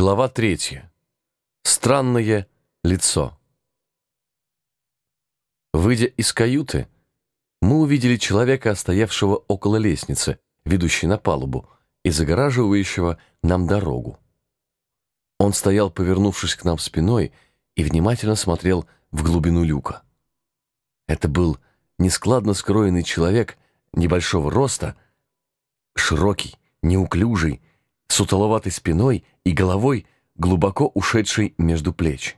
Глава третья. Странное лицо. Выйдя из каюты, мы увидели человека, стоявшего около лестницы, ведущей на палубу, и загораживающего нам дорогу. Он стоял, повернувшись к нам спиной, и внимательно смотрел в глубину люка. Это был нескладно скроенный человек небольшого роста, широкий, неуклюжий, с утоловатой спиной и головой, глубоко ушедшей между плеч.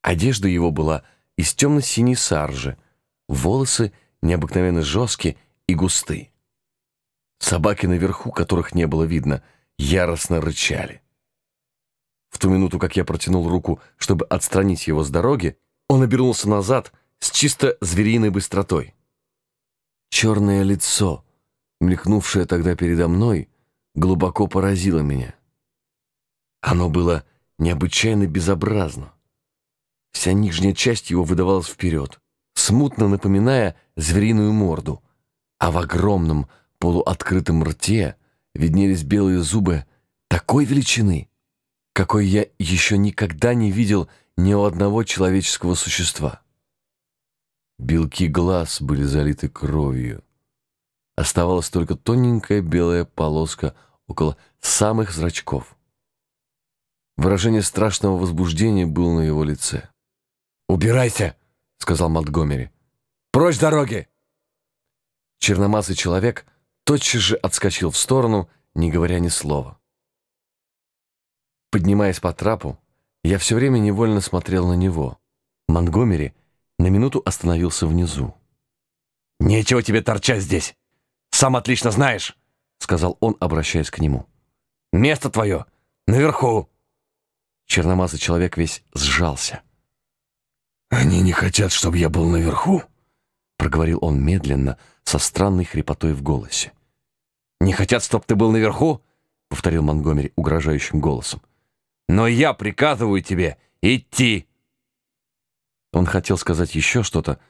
Одежда его была из темно-синей саржи, волосы необыкновенно жесткие и густые. Собаки наверху, которых не было видно, яростно рычали. В ту минуту, как я протянул руку, чтобы отстранить его с дороги, он обернулся назад с чисто звериной быстротой. Черное лицо, мелькнувшее тогда передо мной, глубоко поразило меня. Оно было необычайно безобразно. Вся нижняя часть его выдавалась вперед, смутно напоминая звериную морду, а в огромном полуоткрытом рте виднелись белые зубы такой величины, какой я еще никогда не видел ни у одного человеческого существа. Белки глаз были залиты кровью. Оставалась только тоненькая белая полоска около самых зрачков. Выражение страшного возбуждения было на его лице. «Убирайся!» — сказал Монтгомери. «Прочь дороги!» Черномазый человек тотчас же отскочил в сторону, не говоря ни слова. Поднимаясь по трапу, я все время невольно смотрел на него. Монтгомери на минуту остановился внизу. «Нечего тебе торчать здесь! Сам отлично знаешь!» — сказал он, обращаясь к нему. «Место твое наверху!» Черномазый человек весь сжался. «Они не хотят, чтобы я был наверху», — проговорил он медленно, со странной хрипотой в голосе. «Не хотят, чтобы ты был наверху?» — повторил Монгомери угрожающим голосом. «Но я приказываю тебе идти!» Он хотел сказать еще что-то,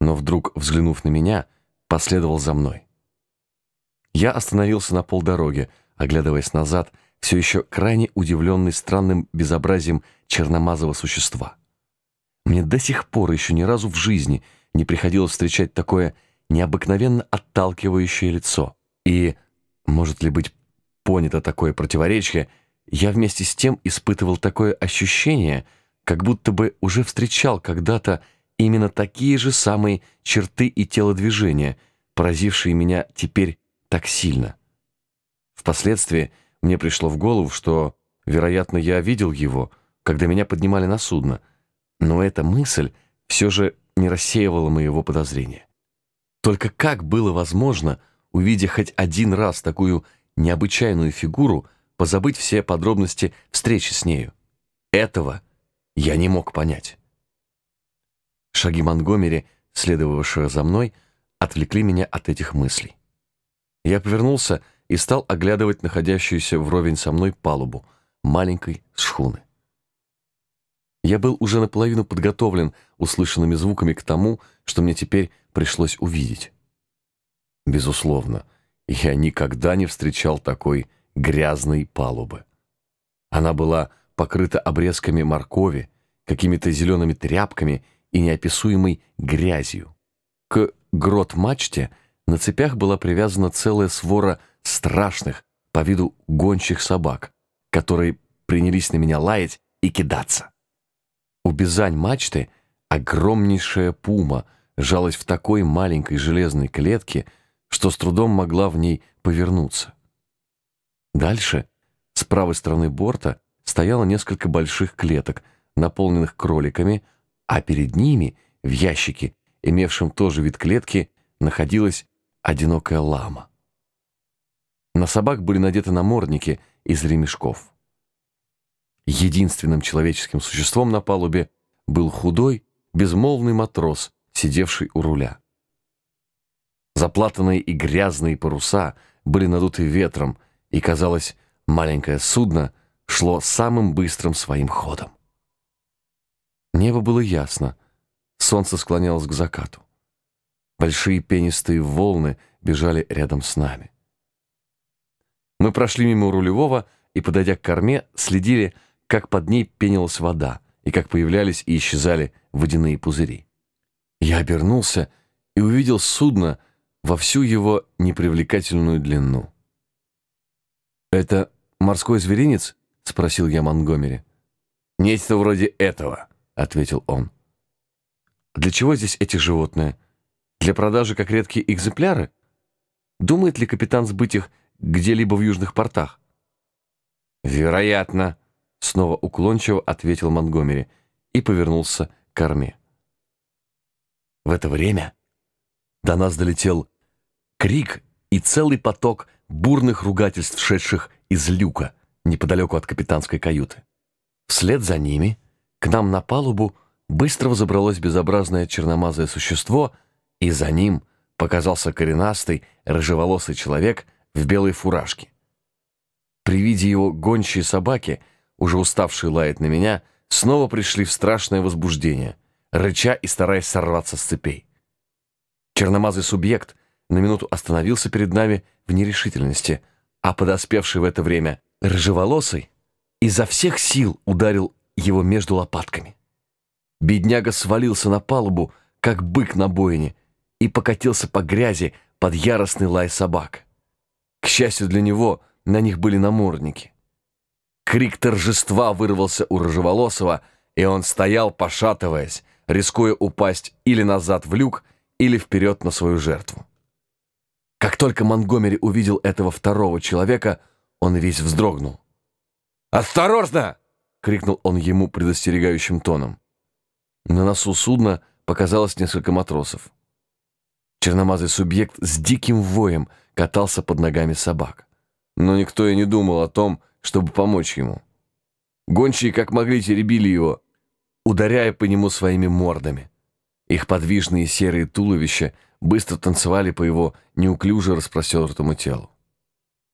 но вдруг, взглянув на меня, последовал за мной. Я остановился на полдороге, оглядываясь назад — все еще крайне удивленный странным безобразием черномазого существа. Мне до сих пор еще ни разу в жизни не приходилось встречать такое необыкновенно отталкивающее лицо. И, может ли быть понято такое противоречие, я вместе с тем испытывал такое ощущение, как будто бы уже встречал когда-то именно такие же самые черты и телодвижения, поразившие меня теперь так сильно. Впоследствии мне пришло в голову, что, вероятно, я видел его, когда меня поднимали на судно, но эта мысль все же не рассеивала моего подозрения. Только как было возможно, увидя хоть один раз такую необычайную фигуру, позабыть все подробности встречи с нею? Этого я не мог понять. Шаги Монгомери, следовавшего за мной, отвлекли меня от этих мыслей. Я повернулся и стал оглядывать находящуюся вровень со мной палубу маленькой шхуны. Я был уже наполовину подготовлен услышанными звуками к тому, что мне теперь пришлось увидеть. Безусловно, я никогда не встречал такой грязной палубы. Она была покрыта обрезками моркови, какими-то зелеными тряпками и неописуемой грязью. К грот-мачте на цепях была привязана целая свора страшных по виду гончих собак, которые принялись на меня лаять и кидаться. У бизань мачты огромнейшая пума жалась в такой маленькой железной клетке, что с трудом могла в ней повернуться. Дальше, с правой стороны борта, стояло несколько больших клеток, наполненных кроликами, а перед ними, в ящике, имевшем тоже вид клетки, находилась одинокая лама. На собак были надеты намордники из ремешков. Единственным человеческим существом на палубе был худой, безмолвный матрос, сидевший у руля. Заплатанные и грязные паруса были надуты ветром, и, казалось, маленькое судно шло самым быстрым своим ходом. Небо было ясно, солнце склонялось к закату. Большие пенистые волны бежали рядом с нами. Мы прошли мимо рулевого и, подойдя к корме, следили, как под ней пенилась вода и как появлялись и исчезали водяные пузыри. Я обернулся и увидел судно во всю его непривлекательную длину. «Это морской зверинец?» — спросил я Монгомери. «Нечто вроде этого», — ответил он. «Для чего здесь эти животные? Для продажи как редкие экземпляры? Думает ли капитан сбыть их где-либо в южных портах?» «Вероятно», — снова уклончиво ответил Монгомери и повернулся к корме. В это время до нас долетел крик и целый поток бурных ругательств, шедших из люка неподалеку от капитанской каюты. Вслед за ними к нам на палубу быстро взобралось безобразное черномазое существо, и за ним показался коренастый, рыжеволосый человек в белой фуражке. При виде его гончие собаки, уже уставшие лаять на меня, снова пришли в страшное возбуждение, рыча и стараясь сорваться с цепей. Черномазый субъект на минуту остановился перед нами в нерешительности, а подоспевший в это время рыжеволосый изо всех сил ударил его между лопатками. Бедняга свалился на палубу, как бык на бойне, и покатился по грязи под яростный лай собак. К счастью для него, на них были намордники. Крик торжества вырвался у рыжеволосого, и он стоял, пошатываясь, рискуя упасть или назад в люк, или вперед на свою жертву. Как только Монгомери увидел этого второго человека, он весь вздрогнул. «Осторожно!» — крикнул он ему предостерегающим тоном. На носу судна показалось несколько матросов. Черномазый субъект с диким воем катался под ногами собак. Но никто и не думал о том, чтобы помочь ему. Гончие как могли теребили его, ударяя по нему своими мордами. Их подвижные серые туловища быстро танцевали по его неуклюже распростертому телу.